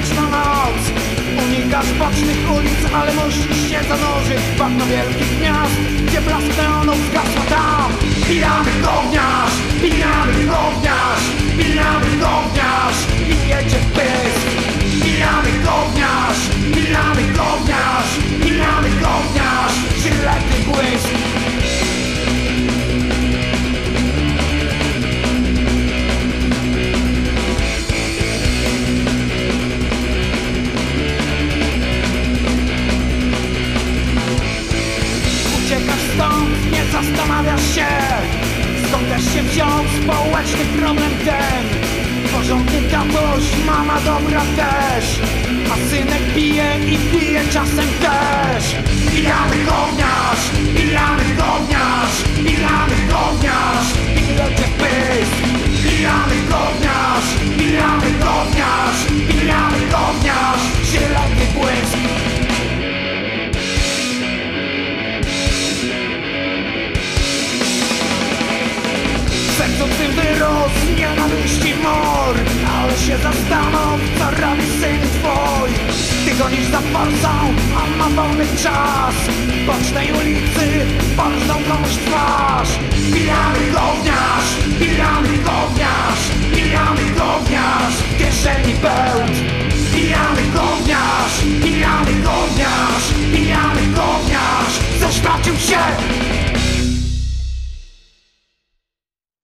wieczna noc. Unikasz bocznych ulic, ale musisz się zanurzyć w bagno wielkich miast Gdzie blask neonów gasła tam. Pijany gówniarz, pijany gówniarz społeczny problem ten. Porządny tatuś, mama dobra też. A synek pije i pije czasem też sercu twym wyrósł nienawiści mor Ale się zastanów, co robi syn twój. Ty gonisz za forsą, a ma wolny czas. Po bocznej ulicy polżą komuś twarz. Pijany gówniarz,